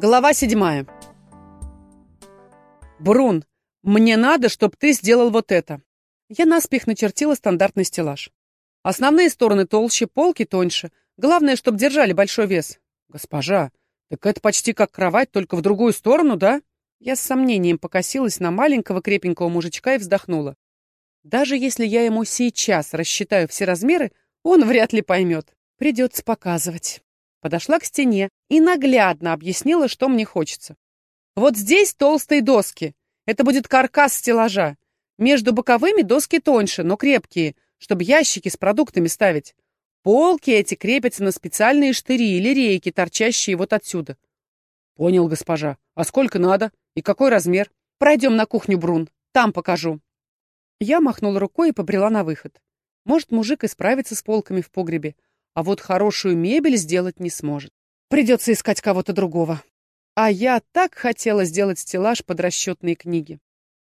Глава седьмая. Брун, мне надо, чтобы ты сделал вот это. Я наспех начертила стандартный стеллаж. Основные стороны толще, полки тоньше. Главное, чтобы держали большой вес. Госпожа, так это почти как кровать, только в другую сторону, да? Я с сомнением покосилась на маленького крепенького мужичка и вздохнула. Даже если я ему сейчас рассчитаю все размеры, он вряд ли поймет. Придется показывать. Подошла к стене и наглядно объяснила, что мне хочется. Вот здесь толстые доски. Это будет каркас стеллажа. Между боковыми доски тоньше, но крепкие, чтобы ящики с продуктами ставить. Полки эти крепятся на специальные штыри или рейки, торчащие вот отсюда. Понял, госпожа. А сколько надо? И какой размер? Пройдем на кухню, Брун. Там покажу. Я махнула рукой и побрела на выход. Может, мужик и справится с полками в погребе, а вот хорошую мебель сделать не сможет. Придется искать кого-то другого. А я так хотела сделать стеллаж под расчетные книги.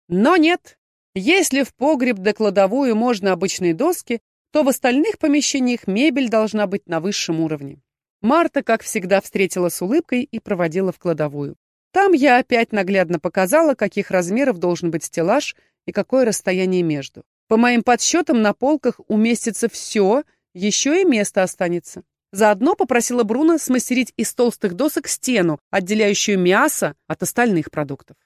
Но нет. Если в погреб да кладовую можно обычные доски, то в остальных помещениях мебель должна быть на высшем уровне. Марта, как всегда, встретила с улыбкой и проводила в кладовую. Там я опять наглядно показала, каких размеров должен быть стеллаж и какое расстояние между. По моим подсчетам, на полках уместится все, еще и место останется. Заодно попросила Бруно смастерить из толстых досок стену, отделяющую мясо от остальных продуктов.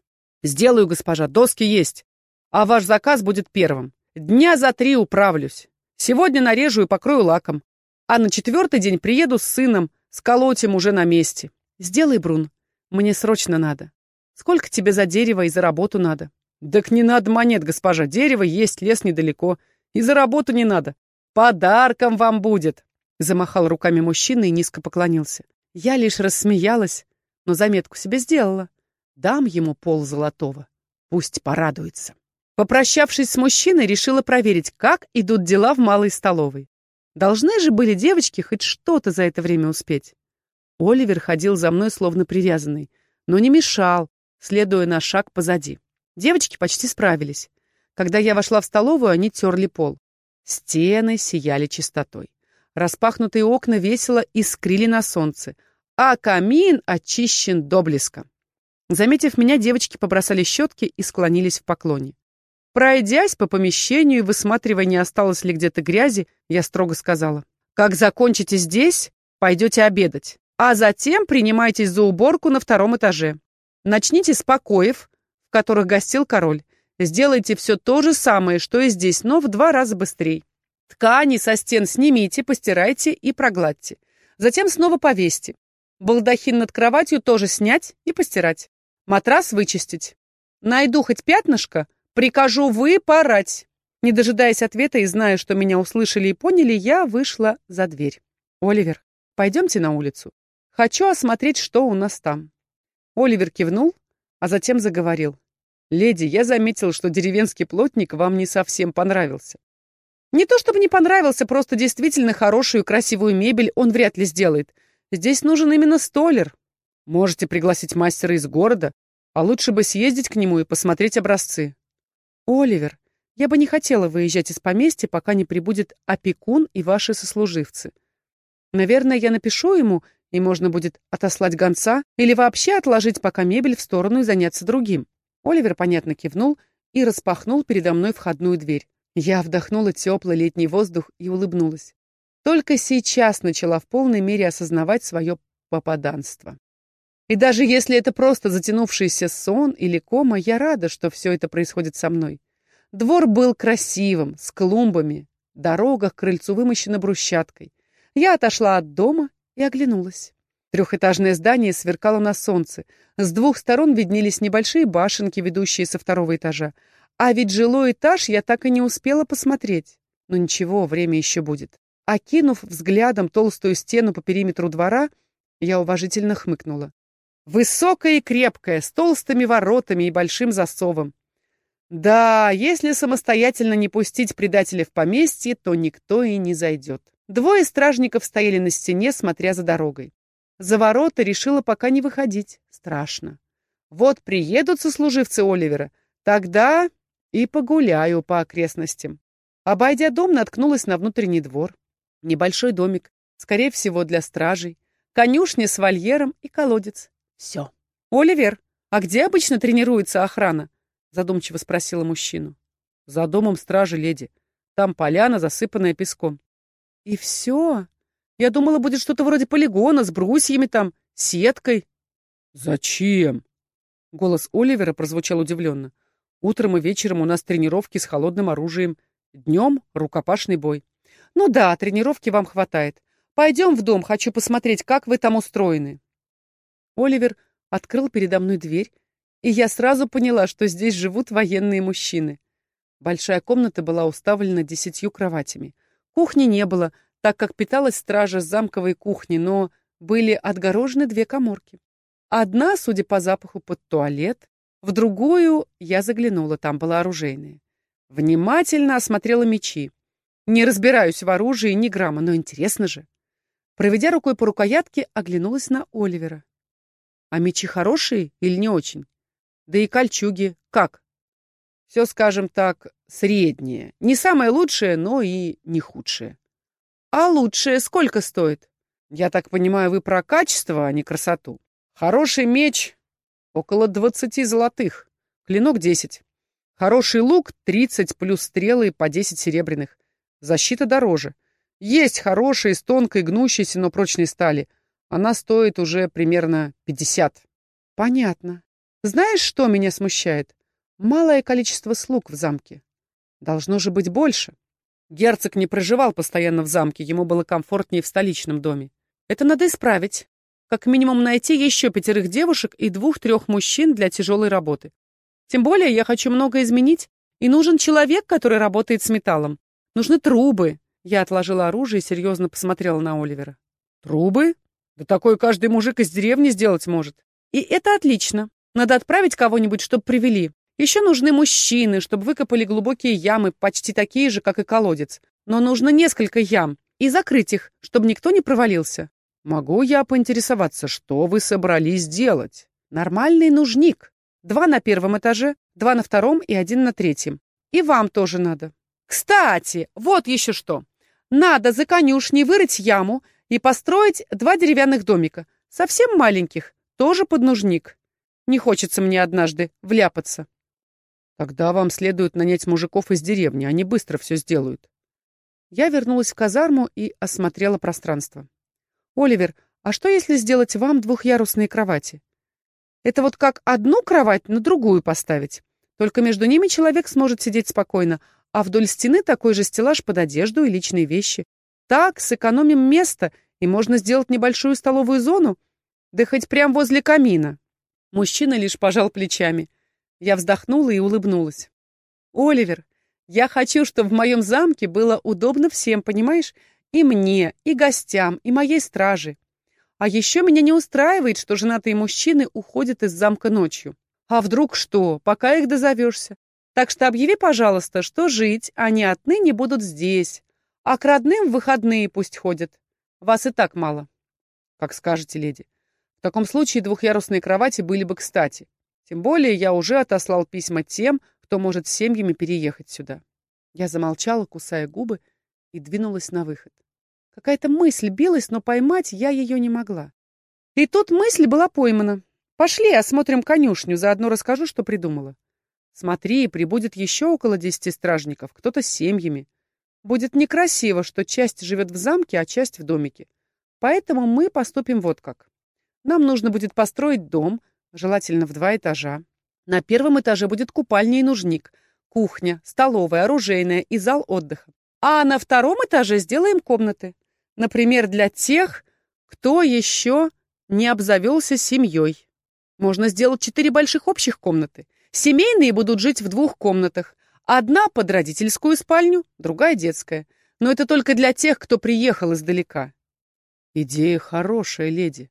«Сделаю, госпожа, доски есть. А ваш заказ будет первым. Дня за три управлюсь. Сегодня нарежу и покрою лаком. А на четвертый день приеду с сыном, сколотим уже на месте. Сделай, Брун. Мне срочно надо. Сколько тебе за дерево и за работу надо? Так не надо монет, госпожа. Дерево есть, лес недалеко. И за работу не надо. Подарком вам будет!» Замахал руками мужчина и низко поклонился. Я лишь рассмеялась, но заметку себе сделала. Дам ему пол золотого. Пусть порадуется. Попрощавшись с мужчиной, решила проверить, как идут дела в малой столовой. Должны же были девочки хоть что-то за это время успеть. Оливер ходил за мной словно привязанный, но не мешал, следуя на шаг позади. Девочки почти справились. Когда я вошла в столовую, они терли пол. Стены сияли чистотой. Распахнутые окна весело искрили на солнце, а камин очищен до блеска. Заметив меня, девочки побросали щетки и склонились в поклоне. Пройдясь по помещению и высматривая, не осталось ли где-то грязи, я строго сказала. «Как закончите здесь, пойдете обедать, а затем принимайтесь за уборку на втором этаже. Начните с покоев, в которых гостил король. Сделайте все то же самое, что и здесь, но в два раза быстрее. Ткани со стен снимите, постирайте и прогладьте. Затем снова повесьте. Балдахин над кроватью тоже снять и постирать. Матрас вычистить. Найду хоть пятнышко, прикажу выпорать. Не дожидаясь ответа и зная, что меня услышали и поняли, я вышла за дверь. «Оливер, пойдемте на улицу. Хочу осмотреть, что у нас там». Оливер кивнул, а затем заговорил. «Леди, я заметил, что деревенский плотник вам не совсем понравился. Не то чтобы не понравился, просто действительно хорошую и красивую мебель он вряд ли сделает. Здесь нужен именно столер. Можете пригласить мастера из города, а лучше бы съездить к нему и посмотреть образцы. Оливер, я бы не хотела выезжать из поместья, пока не прибудет опекун и ваши сослуживцы. Наверное, я напишу ему, и можно будет отослать гонца или вообще отложить пока мебель в сторону и заняться другим. Оливер понятно кивнул и распахнул передо мной входную дверь. Я вдохнула теплый летний воздух и улыбнулась. Только сейчас начала в полной мере осознавать свое попаданство. И даже если это просто затянувшийся сон или кома, я рада, что все это происходит со мной. Двор был красивым, с клумбами, дорога к крыльцу вымощена брусчаткой. Я отошла от дома и оглянулась. Трехэтажное здание сверкало на солнце. С двух сторон виднелись небольшие башенки, ведущие со второго этажа. А ведь жилой этаж я так и не успела посмотреть. Но ничего, время еще будет. Окинув взглядом толстую стену по периметру двора, я уважительно хмыкнула. Высокая и крепкая, с толстыми воротами и большим засовом. Да, если самостоятельно не пустить предателя в поместье, то никто и не зайдет. Двое стражников стояли на стене, смотря за дорогой. За ворота решила пока не выходить. Страшно. Вот приедут сослуживцы Оливера, тогда и погуляю по окрестностям. Обойдя дом, наткнулась на внутренний двор. Небольшой домик, скорее всего, для стражей, конюшня с вольером и колодец. Все. «Оливер, а где обычно тренируется охрана?» задумчиво спросила мужчину. «За домом стражи, леди. Там поляна, засыпанная песком». «И все? Я думала, будет что-то вроде полигона с брусьями там, сеткой». «Зачем?» Голос Оливера прозвучал удивленно. «Утром и вечером у нас тренировки с холодным оружием. Днем рукопашный бой». «Ну да, тренировки вам хватает. Пойдем в дом, хочу посмотреть, как вы там устроены». Оливер открыл передо мной дверь, и я сразу поняла, что здесь живут военные мужчины. Большая комната была уставлена десятью кроватями. Кухни не было, так как питалась стража замковой кухни, но были отгорожены две коморки. Одна, судя по запаху, под туалет, в другую я заглянула, там была оружейная. Внимательно осмотрела мечи. Не разбираюсь в оружии ни грамма, но интересно же. Проведя рукой по рукоятке, оглянулась на Оливера. А мечи хорошие или не очень? Да и кольчуги как? Все, скажем так, среднее. Не самое лучшее, но и не худшее. А лучшее сколько стоит? Я так понимаю, вы про качество, а не красоту. Хороший меч около двадцати золотых, клинок десять. Хороший лук тридцать плюс стрелы по десять серебряных. Защита дороже. Есть хорошие с тонкой гнущейся, но прочной стали. Она стоит уже примерно пятьдесят. Понятно. Знаешь, что меня смущает? Малое количество слуг в замке. Должно же быть больше. Герцог не проживал постоянно в замке, ему было комфортнее в столичном доме. Это надо исправить. Как минимум найти еще пятерых девушек и двух-трех мужчин для тяжелой работы. Тем более я хочу много изменить, и нужен человек, который работает с металлом. Нужны трубы. Я отложила оружие и серьезно посмотрела на Оливера. Трубы? Да такой каждый мужик из деревни сделать может. И это отлично. Надо отправить кого-нибудь, чтобы привели. Еще нужны мужчины, чтобы выкопали глубокие ямы, почти такие же, как и колодец. Но нужно несколько ям. И закрыть их, чтобы никто не провалился. Могу я поинтересоваться, что вы собрались делать? Нормальный нужник. Два на первом этаже, два на втором и один на третьем. И вам тоже надо. Кстати, вот еще что. Надо за конюшней вырыть яму и построить два деревянных домика. Совсем маленьких, тоже под нужник. Не хочется мне однажды вляпаться. Тогда вам следует нанять мужиков из деревни, они быстро все сделают. Я вернулась в казарму и осмотрела пространство. Оливер, а что если сделать вам двухъярусные кровати? Это вот как одну кровать на другую поставить. Только между ними человек сможет сидеть спокойно, а вдоль стены такой же стеллаж под одежду и личные вещи. Так сэкономим место, и можно сделать небольшую столовую зону, да хоть прямо возле камина. Мужчина лишь пожал плечами. Я вздохнула и улыбнулась. «Оливер, я хочу, чтобы в моем замке было удобно всем, понимаешь? И мне, и гостям, и моей страже. А еще меня не устраивает, что женатые мужчины уходят из замка ночью. А вдруг что, пока их дозовешься? Так что объяви, пожалуйста, что жить они отныне будут здесь, а к родным в выходные пусть ходят. Вас и так мало. Как скажете, леди. В таком случае двухъярусные кровати были бы кстати. Тем более я уже отослал письма тем, кто может с семьями переехать сюда. Я замолчала, кусая губы, и двинулась на выход. Какая-то мысль билась, но поймать я ее не могла. И тут мысль была поймана. Пошли, осмотрим конюшню, заодно расскажу, что придумала. Смотри, прибудет еще около десяти стражников, кто-то с семьями. Будет некрасиво, что часть живет в замке, а часть в домике. Поэтому мы поступим вот как. Нам нужно будет построить дом, желательно в два этажа. На первом этаже будет купальня и нужник, кухня, столовая, оружейная и зал отдыха. А на втором этаже сделаем комнаты. Например, для тех, кто еще не обзавелся семьей. Можно сделать четыре больших общих комнаты. Семейные будут жить в двух комнатах. Одна под родительскую спальню, другая детская. Но это только для тех, кто приехал издалека. Идея хорошая, леди.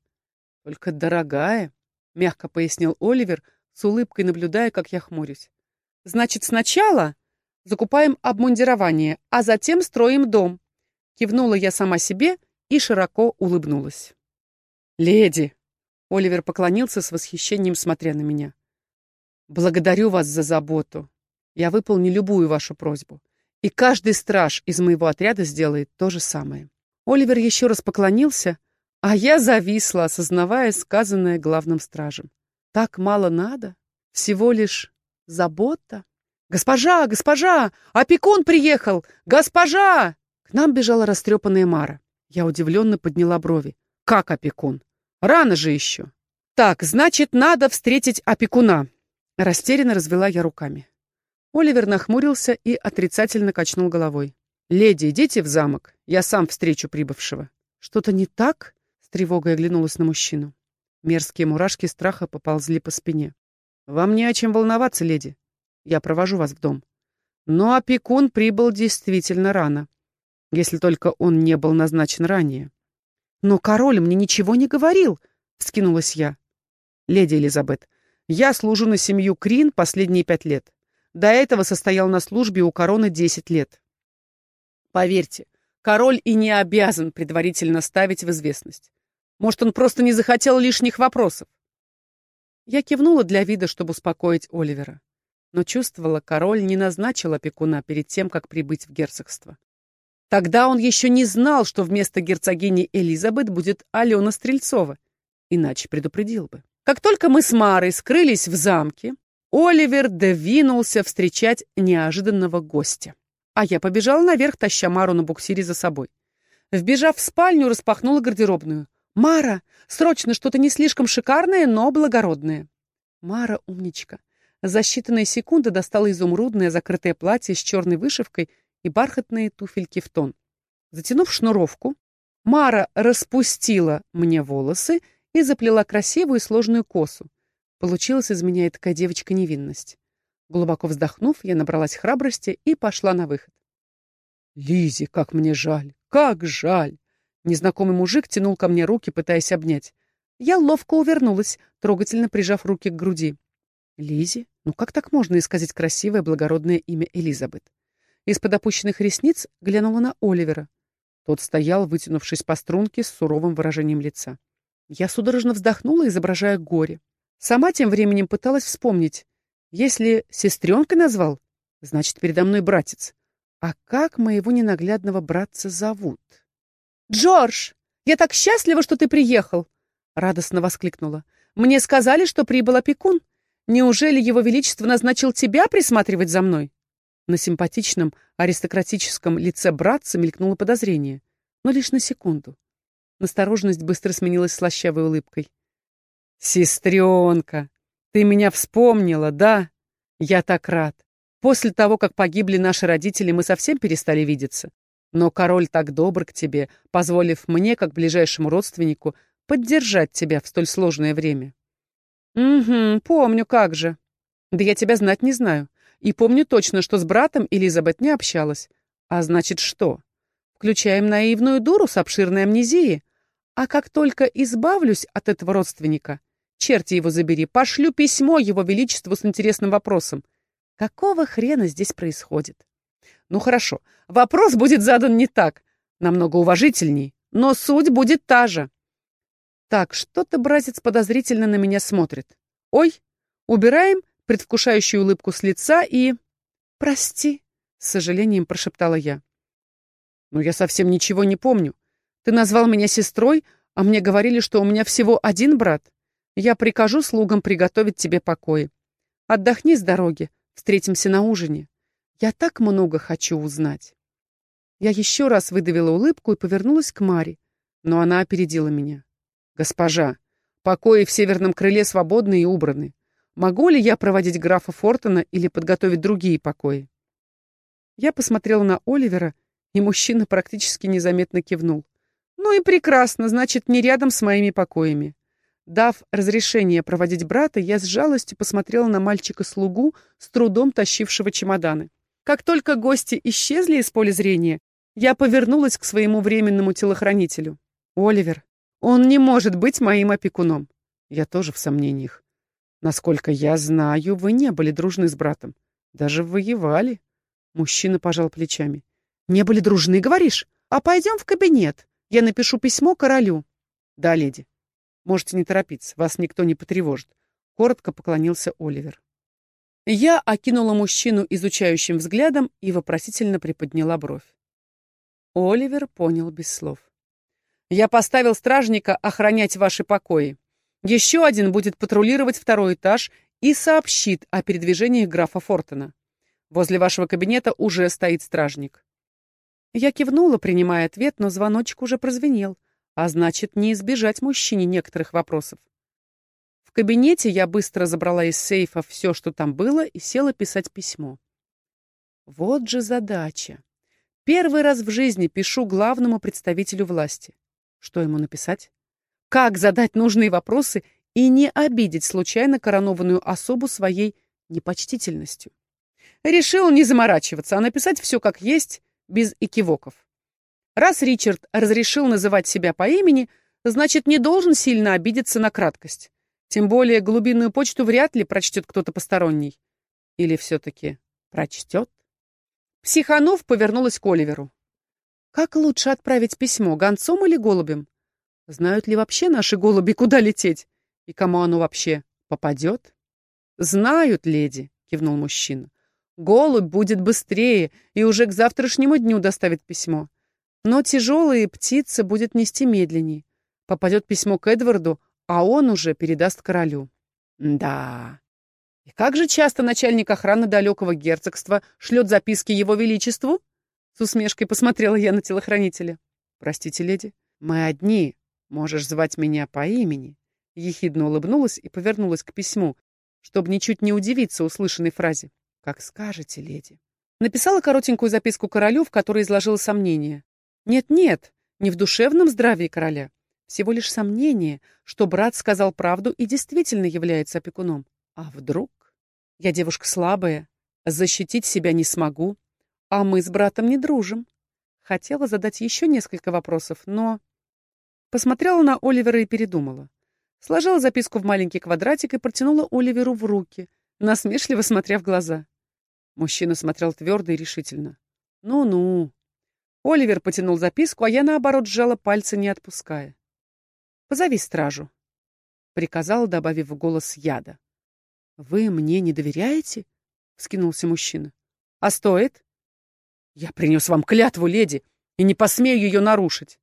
«Только дорогая», — мягко пояснил Оливер, с улыбкой наблюдая, как я хмурюсь. «Значит, сначала закупаем обмундирование, а затем строим дом». Кивнула я сама себе и широко улыбнулась. «Леди!» — Оливер поклонился с восхищением, смотря на меня. «Благодарю вас за заботу. Я выполню любую вашу просьбу. И каждый страж из моего отряда сделает то же самое». Оливер еще раз поклонился, а я зависла, осознавая сказанное главным стражем. так мало надо? Всего лишь забота? «Госпожа! Госпожа! Опекун приехал! Госпожа!» К нам бежала растрепанная Мара. Я удивленно подняла брови. «Как опекун? Рано же еще!» «Так, значит, надо встретить опекуна!» Растерянно развела я руками. Оливер нахмурился и отрицательно качнул головой. «Леди, идите в замок. Я сам встречу прибывшего». «Что-то не так?» С тревогой оглянулась на мужчину. Мерзкие мурашки страха поползли по спине. «Вам не о чем волноваться, леди. Я провожу вас в дом». Но опекун прибыл действительно рано, если только он не был назначен ранее. «Но король мне ничего не говорил», — вскинулась я. «Леди Элизабет, я служу на семью Крин последние пять лет. До этого состоял на службе у короны десять лет. Поверьте, король и не обязан предварительно ставить в известность. Может, он просто не захотел лишних вопросов. Я кивнула для вида, чтобы успокоить Оливера. Но чувствовала, король не назначил опекуна перед тем, как прибыть в герцогство. Тогда он еще не знал, что вместо герцогини Элизабет будет Алена Стрельцова, иначе предупредил бы. Как только мы с Марой скрылись в замке, Оливер двинулся встречать неожиданного гостя. А я побежала наверх, таща Мару на буксире за собой. Вбежав в спальню, распахнула гардеробную. «Мара, срочно что-то не слишком шикарное, но благородное». Мара умничка. За считанные секунды достала изумрудное закрытое платье с черной вышивкой и бархатные туфельки в тон. Затянув шнуровку, Мара распустила мне волосы и заплела красивую сложную косу. Получилась из меня такая девочка-невинность. Глубоко вздохнув, я набралась храбрости и пошла на выход. Лизи, как мне жаль, как жаль! Незнакомый мужик тянул ко мне руки, пытаясь обнять. Я ловко увернулась, трогательно прижав руки к груди. Лизи? Ну как так можно исказить красивое, благородное имя Элизабет? Из-под опущенных ресниц глянула на Оливера. Тот стоял, вытянувшись по струнке, с суровым выражением лица. Я судорожно вздохнула, изображая горе. Сама тем временем пыталась вспомнить. Если сестренкой назвал, значит, передо мной братец. А как моего ненаглядного братца зовут? «Джордж, я так счастлива, что ты приехал!» Радостно воскликнула. «Мне сказали, что прибыл опекун. Неужели его величество назначил тебя присматривать за мной?» На симпатичном, аристократическом лице братца мелькнуло подозрение, но лишь на секунду. Настороженность быстро сменилась слащавой улыбкой. «Сестренка, ты меня вспомнила, да? Я так рад. После того, как погибли наши родители, мы совсем перестали видеться. Но король так добр к тебе, позволив мне, как ближайшему родственнику, поддержать тебя в столь сложное время». «Угу, помню, как же. Да я тебя знать не знаю. И помню точно, что с братом Элизабет не общалась. А значит, что? Включаем наивную дуру с обширной амнезией. А как только избавлюсь от этого родственника, черти его забери, пошлю письмо его величеству с интересным вопросом. Какого хрена здесь происходит? Ну хорошо, вопрос будет задан не так, намного уважительней, но суть будет та же. Так, что-то братец подозрительно на меня смотрит. Ой, убираем предвкушающую улыбку с лица и... «Прости», — с сожалением прошептала я. «Но я совсем ничего не помню. Ты назвал меня сестрой, а мне говорили, что у меня всего один брат. Я прикажу слугам приготовить тебе покои. Отдохни с дороги, встретимся на ужине. Я так много хочу узнать». Я еще раз выдавила улыбку и повернулась к Маре, но она опередила меня. «Госпожа, покои в северном крыле свободны и убраны. Могу ли я проводить графа Фортона или подготовить другие покои?» Я посмотрела на Оливера, и мужчина практически незаметно кивнул. Ну и прекрасно, значит, не рядом с моими покоями. Дав разрешение проводить брата, я с жалостью посмотрела на мальчика-слугу, с трудом тащившего чемоданы. Как только гости исчезли из поля зрения, я повернулась к своему временному телохранителю. «Оливер, он не может быть моим опекуном». Я тоже в сомнениях. Насколько я знаю, вы не были дружны с братом. Даже воевали. Мужчина пожал плечами. Не были дружны, говоришь? А пойдем в кабинет. Я напишу письмо королю. Да, леди. Можете не торопиться, вас никто не потревожит. Коротко поклонился Оливер. Я окинула мужчину изучающим взглядом и вопросительно приподняла бровь. Оливер понял без слов. «Я поставил стражника охранять ваши покои. Еще один будет патрулировать второй этаж и сообщит о передвижениях графа Фортона. Возле вашего кабинета уже стоит стражник. Я кивнула, принимая ответ, но звоночек уже прозвенел, а значит, не избежать мужчине некоторых вопросов. Кабинете я быстро забрала из сейфа все, что там было, и села писать письмо. Вот же задача. Первый раз в жизни пишу главному представителю власти. Что ему написать? Как задать нужные вопросы и не обидеть случайно коронованную особу своей непочтительностью? Решил не заморачиваться, а написать все как есть, без экивоков. Раз Ричард разрешил называть себя по имени, значит, не должен сильно обидеться на краткость. Тем более глубинную почту вряд ли прочтет кто-то посторонний. Или все-таки прочтет? Психанов повернулась к Оливеру. Как лучше отправить письмо, гонцом или голубем? Знают ли вообще наши голуби, куда лететь? И кому оно вообще попадет? Знают, леди, кивнул мужчина. Голубь будет быстрее и уже к завтрашнему дню доставит письмо. Но тяжелые птицы будет нести медленнее. Попадет письмо к Эдварду, а он уже передаст королю. Да. И как же часто начальник охраны далекого герцогства шлет записки его величеству? С усмешкой посмотрела я на телохранителя. Простите, леди, мы одни. Можешь звать меня по имени. Ехидно улыбнулась и повернулась к письму, чтобы ничуть не удивиться услышанной фразе. «Как скажете, леди». Написала коротенькую записку королю, в которой изложила сомнения. Нет-нет, не в душевном здравии короля. Всего лишь сомнение, что брат сказал правду и действительно является опекуном. А вдруг? Я девушка слабая, защитить себя не смогу, а мы с братом не дружим. Хотела задать еще несколько вопросов, но... Посмотрела на Оливера и передумала. Сложила записку в маленький квадратик и протянула Оливеру в руки, насмешливо смотря в глаза. Мужчина смотрел твердо и решительно. «Ну-ну». Оливер потянул записку, а я, наоборот, сжала пальцы, не отпуская. «Позови стражу», — приказала, добавив в голос яда. «Вы мне не доверяете?» — вскинулся мужчина. «А стоит?» «Я принес вам клятву, леди, и не посмею ее нарушить».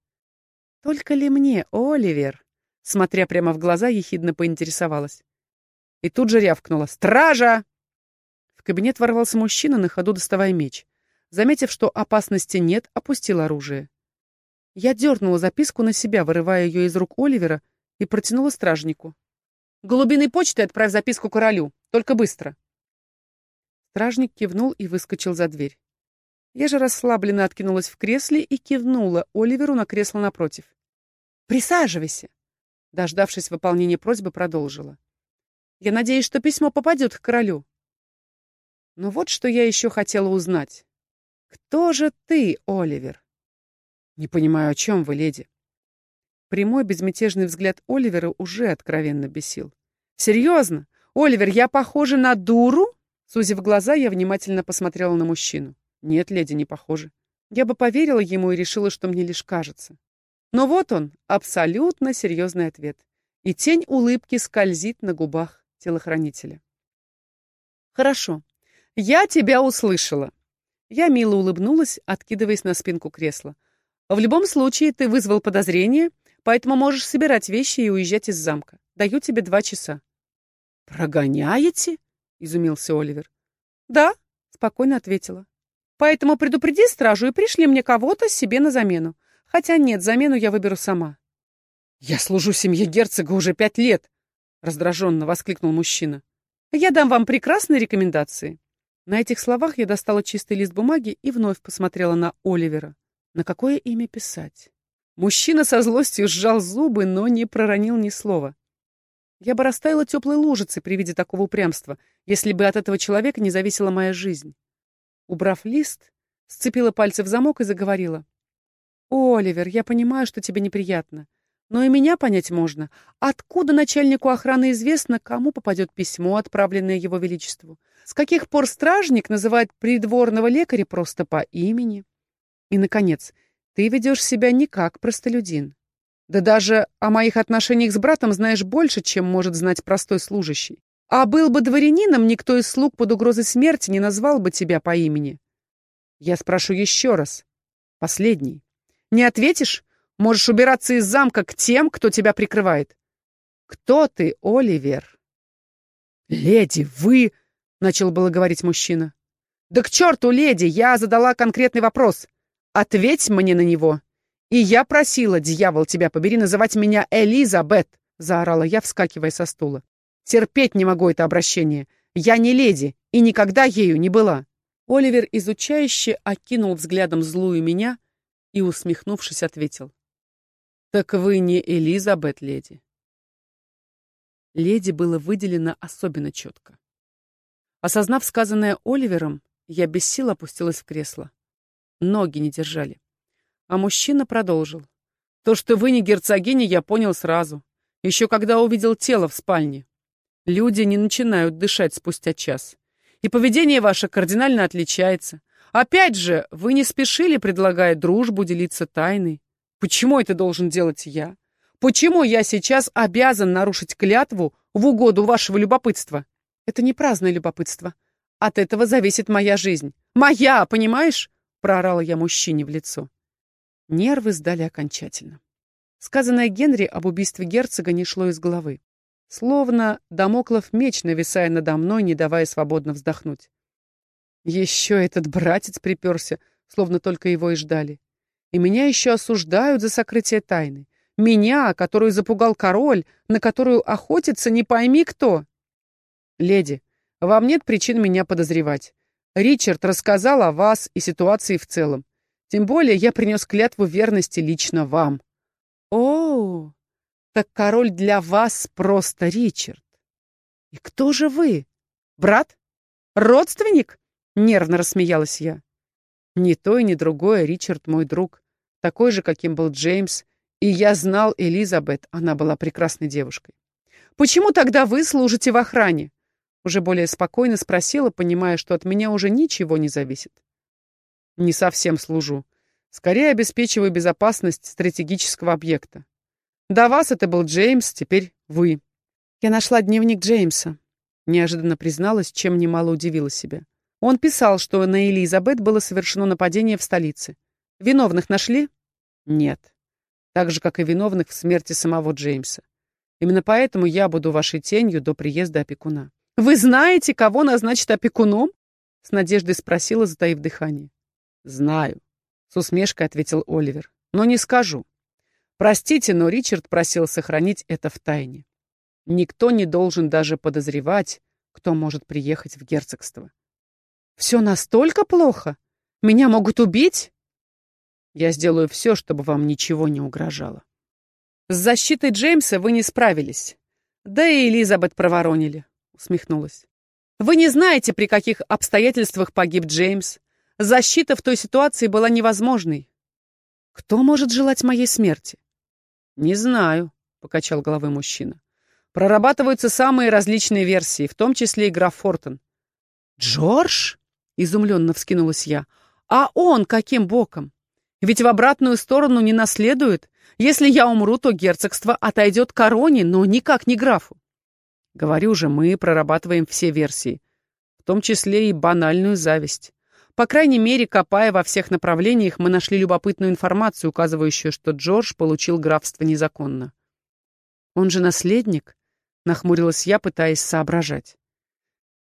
«Только ли мне, Оливер?» Смотря прямо в глаза, ехидно поинтересовалась. И тут же рявкнула. «Стража!» В кабинет ворвался мужчина, на ходу доставая меч. Заметив, что опасности нет, опустил оружие. Я дернула записку на себя, вырывая ее из рук Оливера, и протянула стражнику. «Голубиной почтой отправь записку королю. Только быстро». Стражник кивнул и выскочил за дверь. Я же расслабленно откинулась в кресле и кивнула Оливеру на кресло напротив. «Присаживайся!» Дождавшись выполнения просьбы, продолжила. «Я надеюсь, что письмо попадет к королю. Но вот что я еще хотела узнать. Кто же ты, Оливер? Не понимаю, о чем вы, леди. Прямой безмятежный взгляд Оливера уже откровенно бесил. Серьезно? Оливер, я похожа на дуру? Сузив глаза, я внимательно посмотрела на мужчину. Нет, леди, не похожа. Я бы поверила ему и решила, что мне лишь кажется. Но вот он, абсолютно серьезный ответ. И тень улыбки скользит на губах телохранителя. Хорошо, «Я тебя услышала!» Я мило улыбнулась, откидываясь на спинку кресла. «В любом случае, ты вызвал подозрение, поэтому можешь собирать вещи и уезжать из замка. Даю тебе два часа». «Прогоняете?» — изумился Оливер. «Да», — спокойно ответила. «Поэтому предупреди стражу и пришли мне кого-то себе на замену. Хотя нет, замену я выберу сама». «Я служу семье герцога уже пять лет!» — раздраженно воскликнул мужчина. «Я дам вам прекрасные рекомендации. На этих словах я достала чистый лист бумаги и вновь посмотрела на Оливера. На какое имя писать? Мужчина со злостью сжал зубы, но не проронил ни слова. Я бы растаяла теплой лужицей при виде такого упрямства, если бы от этого человека не зависела моя жизнь. Убрав лист, сцепила пальцы в замок и заговорила. «Оливер, я понимаю, что тебе неприятно. Но и меня понять можно. Откуда начальнику охраны известно, кому попадет письмо, отправленное его величеству? С каких пор стражник называет придворного лекаря просто по имени? И, наконец, ты ведешь себя не как простолюдин. Да даже о моих отношениях с братом знаешь больше, чем может знать простой служащий. А был бы дворянином, никто из слуг под угрозой смерти не назвал бы тебя по имени. Я спрошу еще раз. Последний. Не ответишь? Можешь убираться из замка к тем, кто тебя прикрывает. Кто ты, Оливер? Леди, вы... Начал было говорить мужчина. Да к черту, леди, я задала конкретный вопрос. Ответь мне на него. И я просила, дьявол, тебя побери, называть меня Элизабет, заорала я, вскакивая со стула. Терпеть не могу это обращение. Я не леди и никогда ею не была. Оливер изучающе окинул взглядом злую меня и, усмехнувшись, ответил. «Так вы не Элизабет, леди». Леди было выделено особенно четко. Осознав сказанное Оливером, я без сил опустилась в кресло. Ноги не держали. А мужчина продолжил. То, что вы не герцогиня, я понял сразу. Еще когда увидел тело в спальне. Люди не начинают дышать спустя час. И поведение ваше кардинально отличается. Опять же, вы не спешили, предлагая дружбу, делиться тайной. Почему это должен делать я? Почему я сейчас обязан нарушить клятву в угоду вашего любопытства? Это не праздное любопытство. От этого зависит моя жизнь. Моя, понимаешь? Проорала я мужчине в лицо. Нервы сдали окончательно. Сказанное Генри об убийстве герцога не шло из головы. Словно домоклов меч, нависая надо мной, не давая свободно вздохнуть. Еще этот братец приперся, словно только его и ждали. И меня еще осуждают за сокрытие тайны. Меня, которую запугал король, на которую охотится не пойми кто. Леди, вам нет причин меня подозревать. Ричард рассказал о вас и ситуации в целом. Тем более я принес клятву верности лично вам. О, так король для вас просто Ричард. И кто же вы? Брат? Родственник? Нервно рассмеялась я. Ни то и ни другое, Ричард мой друг. Такой же, каким был Джеймс. И я знал Элизабет, она была прекрасной девушкой. Почему тогда вы служите в охране? Уже более спокойно спросила, понимая, что от меня уже ничего не зависит. Не совсем служу. Скорее обеспечиваю безопасность стратегического объекта. До вас это был Джеймс, теперь вы. Я нашла дневник Джеймса. Неожиданно призналась, чем немало удивила себя. Он писал, что на Элизабет было совершено нападение в столице. Виновных нашли? Нет. Так же, как и виновных в смерти самого Джеймса. Именно поэтому я буду вашей тенью до приезда опекуна. «Вы знаете, кого назначат опекуном?» С надеждой спросила, затаив дыхание. «Знаю», — с усмешкой ответил Оливер. «Но не скажу. Простите, но Ричард просил сохранить это в тайне. Никто не должен даже подозревать, кто может приехать в герцогство». «Все настолько плохо? Меня могут убить?» «Я сделаю все, чтобы вам ничего не угрожало». «С защитой Джеймса вы не справились. Да и Элизабет проворонили усмехнулась. Вы не знаете, при каких обстоятельствах погиб Джеймс. Защита в той ситуации была невозможной. Кто может желать моей смерти? Не знаю, покачал головой мужчина. Прорабатываются самые различные версии, в том числе и граф Фортон. Джордж? Изумленно вскинулась я. А он каким боком? Ведь в обратную сторону не наследует. Если я умру, то герцогство отойдет короне, но никак не графу. Говорю же, мы прорабатываем все версии, в том числе и банальную зависть. По крайней мере, копая во всех направлениях, мы нашли любопытную информацию, указывающую, что Джордж получил графство незаконно. «Он же наследник?» — нахмурилась я, пытаясь соображать.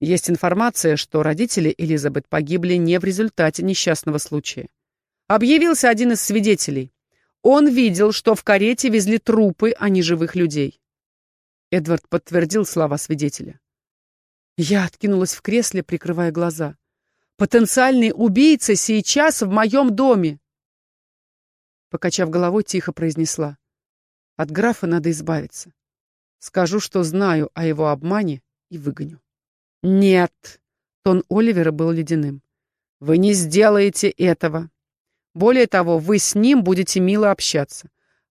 Есть информация, что родители Элизабет погибли не в результате несчастного случая. Объявился один из свидетелей. Он видел, что в карете везли трупы, а не живых людей. Эдвард подтвердил слова свидетеля. Я откинулась в кресле, прикрывая глаза. «Потенциальный убийца сейчас в моем доме!» Покачав головой, тихо произнесла. «От графа надо избавиться. Скажу, что знаю о его обмане и выгоню». «Нет!» — тон Оливера был ледяным. «Вы не сделаете этого. Более того, вы с ним будете мило общаться.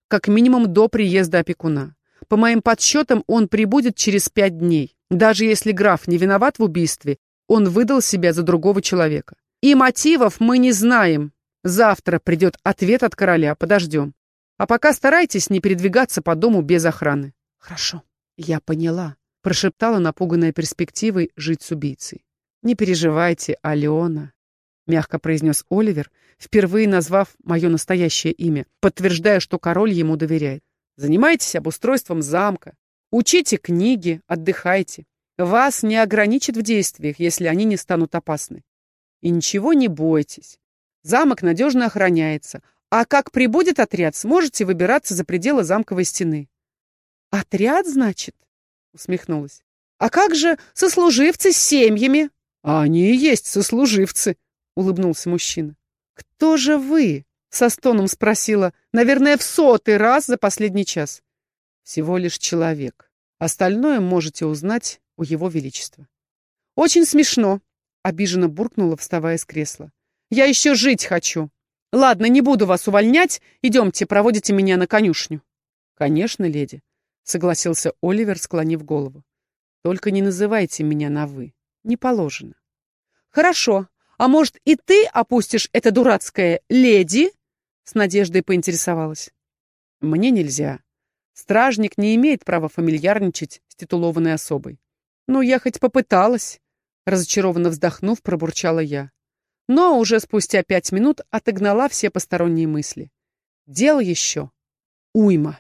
Как минимум до приезда опекуна. По моим подсчетам, он прибудет через пять дней. Даже если граф не виноват в убийстве, он выдал себя за другого человека. И мотивов мы не знаем. Завтра придет ответ от короля, подождем. А пока старайтесь не передвигаться по дому без охраны. Хорошо, я поняла, прошептала напуганная перспективой жить с убийцей. Не переживайте, Алена, мягко произнес Оливер, впервые назвав мое настоящее имя, подтверждая, что король ему доверяет. Занимайтесь обустройством замка. Учите книги, отдыхайте. Вас не ограничат в действиях, если они не станут опасны. И ничего не бойтесь. Замок надежно охраняется, а как прибудет отряд, сможете выбираться за пределы замковой стены. «Отряд, значит?» — усмехнулась. «А как же сослуживцы с семьями?» «А они и есть сослуживцы», — улыбнулся мужчина. «Кто же вы?» — со стоном спросила, наверное, в сотый раз за последний час. «Всего лишь человек. Остальное можете узнать у его величества». «Очень смешно», — обиженно буркнула, вставая с кресла. «Я еще жить хочу. Ладно, не буду вас увольнять. Идемте, проводите меня на конюшню». «Конечно, леди», — согласился Оливер, склонив голову. «Только не называйте меня на «вы». Не положено». «Хорошо. А может, и ты опустишь это дурацкое «леди»?» С надеждой поинтересовалась. «Мне нельзя. Стражник не имеет права фамильярничать с титулованной особой. Ну, я хоть попыталась». Разочарованно вздохнув, пробурчала я. Но уже спустя пять минут отогнала все посторонние мысли. Дел еще уйма.